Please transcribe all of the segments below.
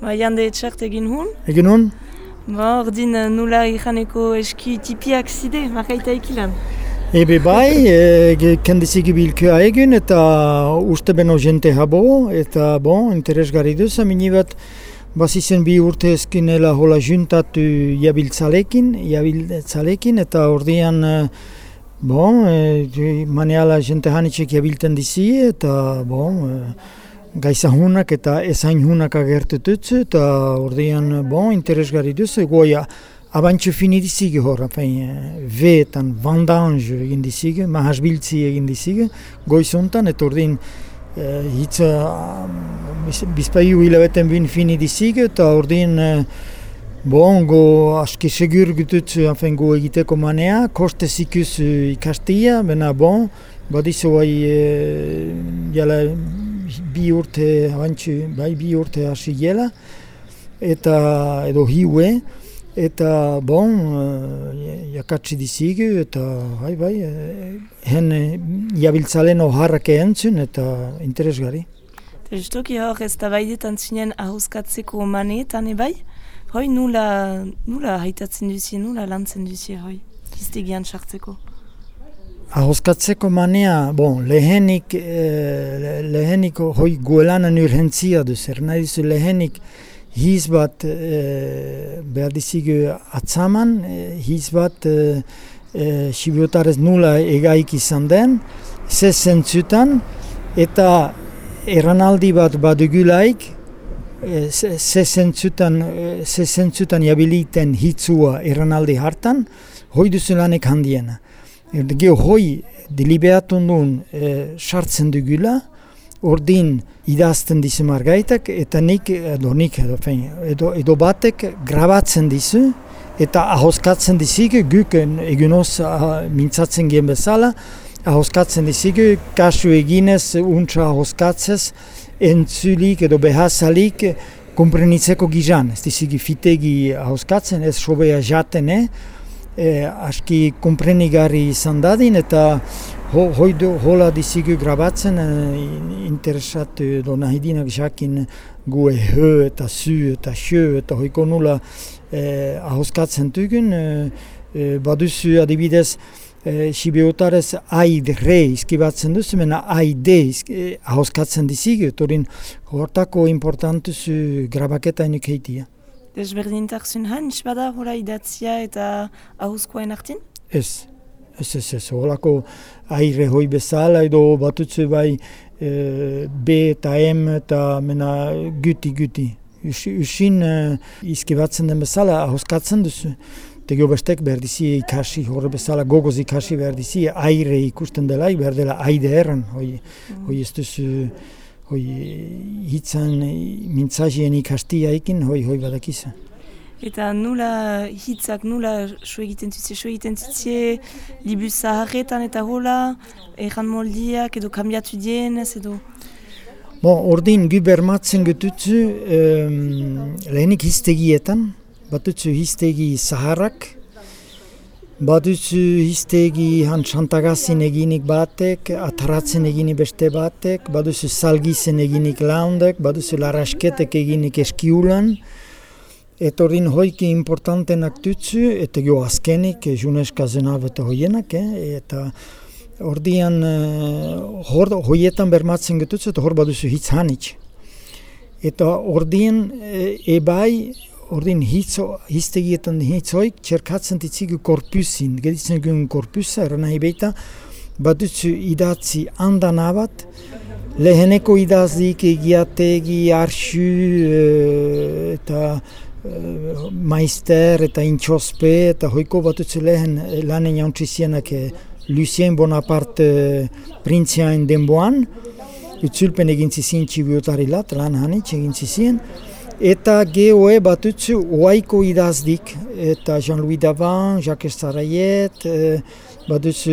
Ba, jande etxert egin hun. Egin hun? Ba, ordin nula ikaneko eski tipiak zide, makaita ikilan. Ebe bai, e, kendizik bilkua egin eta uste beno jente habo eta bon, interesgarri duz, amini bat bazizen bi urte eskinela hola juntatu jabiltzalekin, jabiltzalekin eta ordian bon, e, maneala jente hanitxek jabilten dizi eta bon, e, gaizahunak eta ezainhunak agertututzu eta ordean bon, interesgarri duzu, goia abantxo fini dizige hor, afain, veetan, vendange egin dizige, mahasbiltzi egin dizige, goizuntan, eta ordean eh, hitza bizpaiu hilabeten bin fini dizige, eta ordean eh, Bon, go aski segur gututzu, afen, go egiteko manea, koste zikuz ikastia, bena bon, badizu bai, e, jala, bi urte abantxu, bai bi urte hasi gela, eta edo hiue, eta bon, uh, jakatsi dizigu, eta bai, bai, uh, hen jabiltzalen oharrak entzun, eta interesgarri. Justoki hor ez da baidetan zinen ahuzkatzeko maneetan, bai? Hoi nula, nula haitatzen duzie, nula lantzen duzie, hoi? Hiztegian sartzeko ahoskatzeko manea, bon, lehenik, eh, lehenik hoi guelanan urgentzia duz, er nahi duzu lehenik hiz bat eh, behar dizigu atzaman, eh, hiz bat eh, eh, sibiotarez nula egaik izan den, ze zentzutan, eta eranaldi bat badugulaik, eh, ze zentzutan, eh, ze zentzutan jabiliten hitzua eranaldi hartan, hoi duzu lanek handiena. Erdege hoi deliberatun duen e, sartzen dugula, ordin idazten dizu margaitak, eta nik, edo nik, edo, fein, edo, edo batek grabatzen dizu, eta ahoskatzen dizigu, guk egunoz mintzatzen gen bezala, ahoskatzen dizigu, kasu eginez, untsa ahoskatzez, entzulik edo behazalik, komprenitzeko gizan, ez dizigu fitegi ahoskatzen, ez sobea jaten, eh? E, aski komprenigarri izan dadin eta ho, hoidu hola dizigu grabatzen e, interesatu edo nahi dinak jakin gu e he eta su eta xo eta hoiko nula e, ahoskatzen dugun e, e, baduzu adibidez e, Sibiotarez aid re izkibatzen duzu, mena aide e, ahoskatzen dizigu, torin hortako importantuzu grabaketa inuk heitia. Desberdintasun hans bada hori idatzia eta ahuzkoen artin? Ez, ez, ez, ez, horako aire hoi bezala edo batutzu bai e, B eta M eta mena guti guti. Usin e, izkibatzen den bezala ahuzkatzen duzu. Tego bestek behar dizi ikasi, horre bezala gogoz ikasi behar dizi, aire ikusten dela, behar dela aide erran, hoi, hoi ez duzu hoi hitzan mintzazien ikastia ekin, hoi hoi badakiza. Eta nula hitzak, nula su egiten zutze, su egiten zutze, libu zaharretan eta hola, erran moldiak edo kambiatu dienez edo? Bon, ordin gu bermatzen gututzu um, lehenik hiztegietan, batutzu hiztegi zaharrak, Baduzu hiztegi han xantagazin eginik batek, ataratzen eginik beste batek, baduzu salgizen eginik laundek, baduzu larasketek eginik eskiulan. Eta hori hoiki importantenak dutzu, eta jo azkenik, juneska zenabe eta hoienak, eh? eta ordian uh, hoietan bermatzen getutzu, eta hor baduzu hitz hanitz. Eta ordian e, ebai, ordin hitzo histegietan hitzoik txerkatzen ditzigu korpusin, geditzen gun korpusa, eran nahi beita, badutzu idatzi handan abat, leheneko idazdik egiategi, arxu, e, eta e, maister, eta intxospe, eta hoiko batutzu lehen lanen jantzizienak e, Lucien Bonaparte printziain denboan, utzulpen egin zizien txibiotari lat, lan hanitz egin zizien, Eta geoe batutzu oaiko idazdik, eta Jean-Louis Davan, Jacques Sarayet, e, batutzu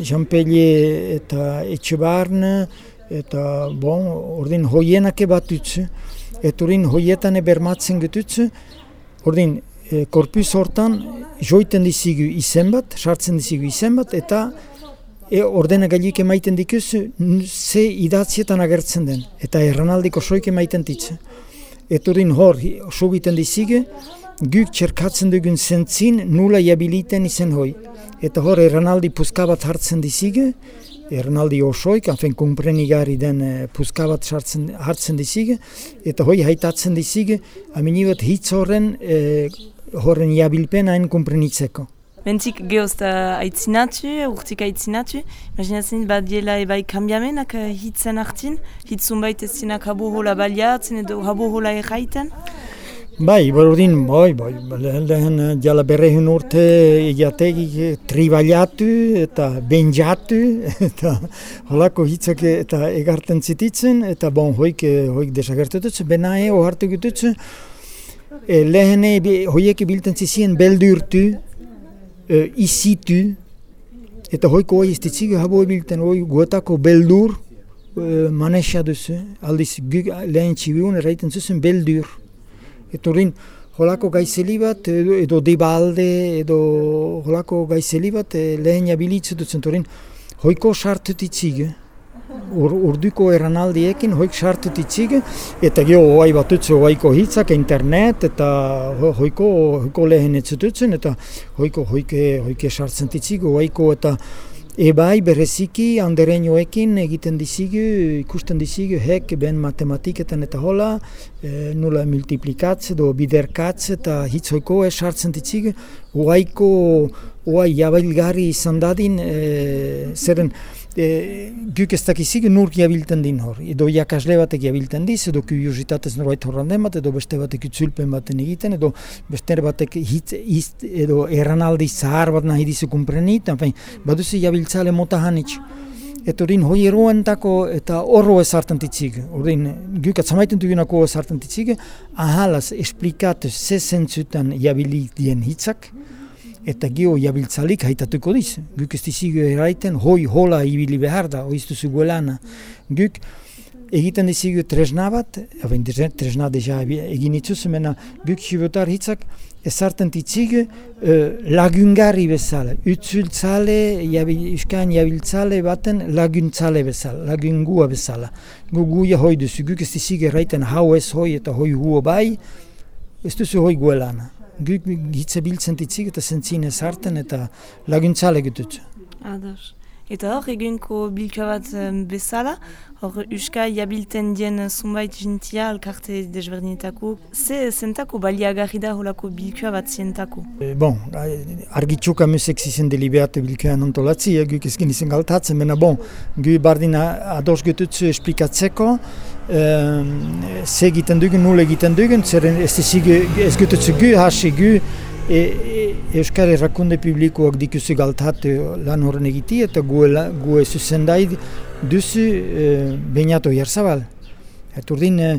Jean Pellier eta Etxebarne, eta bon, ordin hoienake batutzu, eta ordin hoietan bermatzen getutzu, ordin korpus hortan joiten dizigu izen bat, sartzen dizigu izen bat, eta e, ordena gailik emaiten dikuzu, ze idatzietan agertzen den, eta erranaldiko soik emaiten ditze. Eturin hor, sugiten dizige, guk txerkatzen dugun zentzin nula jabiliten izen hoi. Eta hor, erranaldi puskabat hartzen dizige, erranaldi osoik, hafen kumprenigarri den eh, puskabat hartzen dizige, eta hoi haitatzen dizige, aminibat hitz horren, eh, horren jabilpen hain kumprenitzeko. Bentzik geozta aitzinatu, urtik aitzinatu, imaginatzen bat diela ebai kambiamenak uh, hitzen hartin, hitzun baita zinak habu hola baliatzen edo hola erraiten? Bai, bordin, bai, bai, lehen jala berrehun urte egiategi tribaliatu eta benjatu eta holako hitzak eta egarten zititzen eta bon, hoik, hoik desagertututzen, benae ohartu gututzen, e, lehen hoiek biltzen zizien beldurtu, izitu, eta hoiko hoi ez ditzik habo ebilten hoi guetako beldur uh, manesia duzu, aldiz lehen txibiun erraiten zuzen beldur. Eta horrein, holako gaizeli bat, edo, edo debalde, edo holako gaizeli bat lehen jabilitzu duzen, hoiko sartutitzik, eh? Ur, urduko eranaldiekin hoik sartu titzik eta gio oai batutzu oaiko hitzak internet eta hoiko, hoiko lehen etzututzen eta hoiko hoike, hoike sartzen titzik oaiko eta Ebai bereziki andereñoekin egiten dizigu, ikusten dizigu hek ben matematiketan eta hola, e, nula multiplikatze do biderkatze eta hitzoiko esartzen ditzigu, oaiko, oai jabailgarri izan dadin, e, zeren e, guk ez dakizik nur jabilten din hor. Edo jakasle batek jabilten diz, edo kuriositatez norbait horran den bat, edo beste batek utzulpen baten egiten, edo beste batek hitz, hitz, edo erranaldi zahar bat nahi dizu kumprenit, baduzi jabiltzale mota hanitz. Eta hori hoi eroentako eta horro ez hartan titzik. Hori guk atzamaiten dugunako ez hartan titzik, ahalaz esplikatu ze zentzutan jabilik dien hitzak, eta gio jabiltzalik haitatuko diz. Guk ez dizigu eraiten, hoi hola ibili behar da, hoi iztuzu guelana. Guk egiten dizigu tresna bat, hain tresna deja egin itzuz, mena guk hibotar hitzak ezartan ditzigu uh, lagungarri bezala. Utzultzale, uskan jabiltzale baten laguntzale bezala, lagungua bezala. Gu guia hoi duzu, guk ez dizigu eraiten hau ez hoi eta hoi huo bai, ez duzu hoi guelana guk hitze biltzen ditzik eta zentzine sarten eta laguntzale gutut. Ados. Eta hor, egunko bilka bat bezala, hor uska jabilten dien zunbait jintia alkarte desberdinetako, ze zentako baliagarri da holako bilka bat zientako? E, bon, argitxuka musek zizen delibeatu bilkoan antolatzi, e, guk ezkin izan galtatzen, mena bon, gu bardin ados gututzu esplikatzeko, e, ze egiten dugun, nul egiten dugun, zer ez, ez gututzu gu, hasi gu, E, e, Euskal Errakunde Publikoak dikuzu galtate lan horren egiti eta gu, gu zuzendai duzu e, bainato jarzabal. Eta urdin e,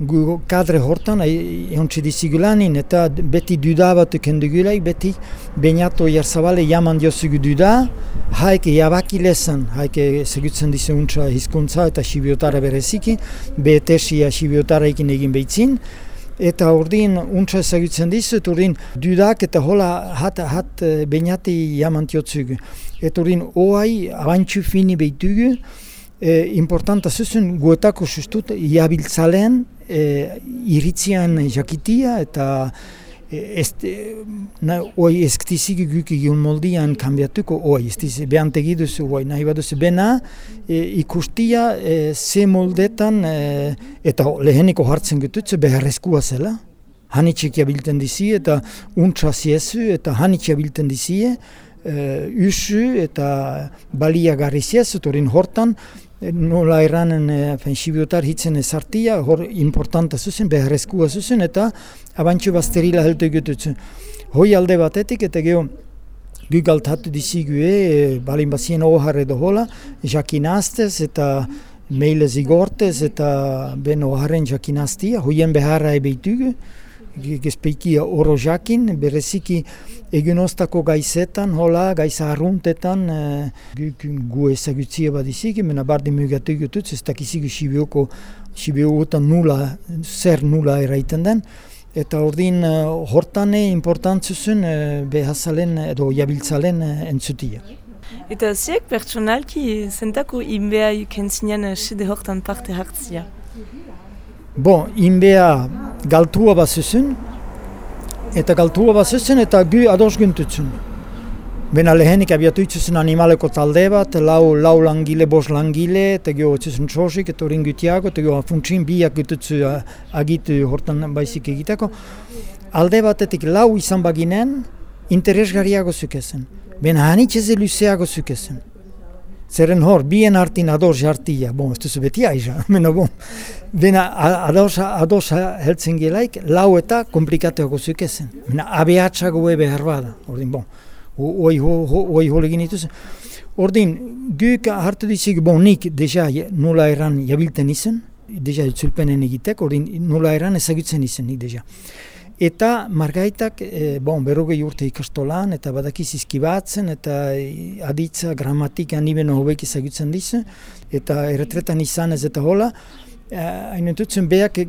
gu kadre hortan egon txedizig lanin eta beti duda bat ekendugulaik beti bainato jarzabale jaman diozugu duda haike jabaki lezan, haike segutzen dizu untsa hizkuntza eta sibiotara bereziki, betesia sibiotara ekin egin behitzin, Eta urdin untsa ezagutzen dizut, urdin dudak eta hola hat, hat eh, bainati jamantiotzuk. Eta urdin oai abantxu fini behitugu, e, importanta zuzun guetako sustut jabiltzalean e, iritzian jakitia eta este na oi esktisig guk egun moldian kanbiatuko oi estis bean tegiduzu oi nahi baduzu bena e, ikustia e, ze moldetan e, eta leheniko hartzen gututze beharrezkoa zela. Hanitxik jabilten dizi eta untsa ziezu eta hanitxik jabilten dizi e, usu eta baliagarri ziezu torin hortan nola erranen e, fensibiotar hitzen ezartia, hor importanta zuzen, beharrezkoa zuzen, eta abantxo bazterila heltu egututzen. Hoi alde batetik, eta geho, gu galtatu dizigu e, balin bazien ohar edo hola, jakinaztez eta meile zigortez eta ben oharren jakinaztia, hoien beharra ebeitugu, gespeikia oro jakin, bereziki egunostako gaizetan, hola, gaiza arruntetan, e, gu ezagutzia bat izik, mena bardi mugatu gututz, ez dakizik sibioko, sibioko nula, zer nula eraiten den, eta ordin uh, hortane importantzuzun uh, behazalen edo jabiltzalen uh, entzutia. Eta ziek pertsonalki zentako inbea kentzinean sede hortan parte hartzia? Bon, inbea galtua bat zuzun, eta galtua bat zuzun eta gu ados guntutzun. Bena lehenik abiatu itzuzen animaleko talde bat, lau, lau langile, bos langile, eta gio itzuzen txosik, eta horin gutiago, eta gio funtsin biak gututzu agitu hortan baizik egiteko. Alde batetik lau izan baginen, interesgarriago zukezen. Bena hanitxeze luzeago zukezen. Zeren hor, bien hartin ados jartia, bon, ez duzu beti aiza, mena bon. Bena ados, ados heltzen gelaik, lau eta komplikatuago zukezen. Bena abeatxago ebe herbada, ordin, bon oi oi hol egin dituz. Ordin, guk hartu dizik, bon, nik deja nola eran jabilten izen, deja itzulpenen egitek, ordin nola eran ezagutzen izen nik deja. Eta margaitak, e, bon, berrogei urte ikastolan, eta badakiz izkibatzen, eta aditza, gramatika, nibeno hobek ezagutzen dizen, eta erretretan izan ez eta hola, hain entutzen beak,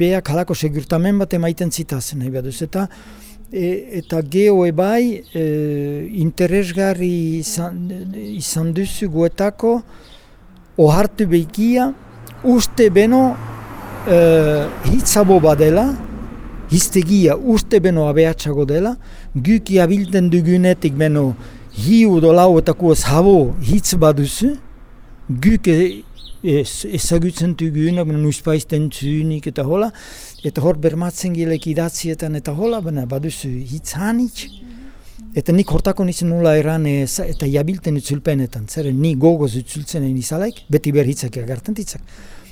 beak halako segurtamen bat emaiten zitazen, nahi baduz, eta e, eta geho ebai e, interesgarri izan, izan duzu guetako ohartu behikia uste beno e, hitzabo badela hiztegia uste beno abeatxago dela guki abilten dugunetik beno hiu do lauetako zabo hitz baduzu guk ezagutzen dugunak, nuspaizten zunik eta hola, eta hor bermatzen gilek idatzietan eta hola, baina baduzu hitz hanitz, eta nik hortako nizan nula eran eta jabilten utzulpenetan, zer ni gogoz utzultzen egin izalaik, beti behar hitzak agertzen ditzak.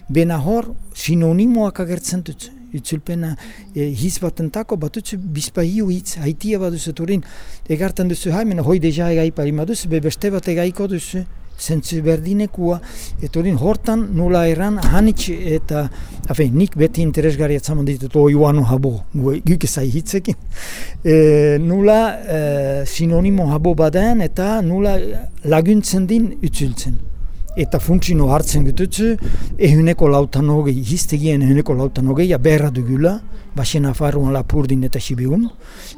Bena hor, sinonimoak agertzen dut, utzulpena e, hitz batentako, batutzu bizpa hiu hitz, haitia baduzu turin, egartan duzu haimena, hoi deja egaipari baduzu, be beste bat egaiko duzu, zentzu berdinekua, hori hortan nula eran hanitz eta afe, nik beti interesgarri atzaman ditut oi uano habo, guk ezai hitzekin. E, nula e, sinonimo habo baden eta nula laguntzen din utzultzen. Eta funtsino hartzen gututzu, ehuneko lautan hogei, hiztegien ehuneko lautan hogei, berra dugula, basen afarruan lapurdin eta sibiun.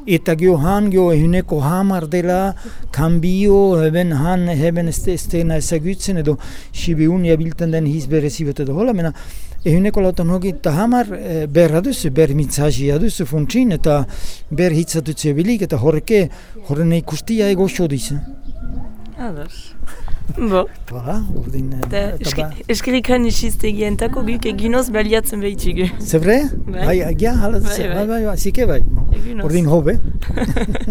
Eta gio han, gio ehuneko hamar dela, kanbio, heben han, heben estena ezagutzen, edo sibiun jabilten den hiz berezibet edo hola, mena, ehuneko lautan hogi eta hamar e, berra duzu, ber mitzazia duzu funtsin, eta ber hitzatutzu ebilik, eta horreke, horren ikustia ego xo Ados. Bo. Voilà, urdin... Eskerik han isiztegien tako guk eginoz baliatzen behitxigu. Zebre? Bai, bai, bai, bai, bai, bai, bai, bai, bai, bai, bai, bai, bai, bai,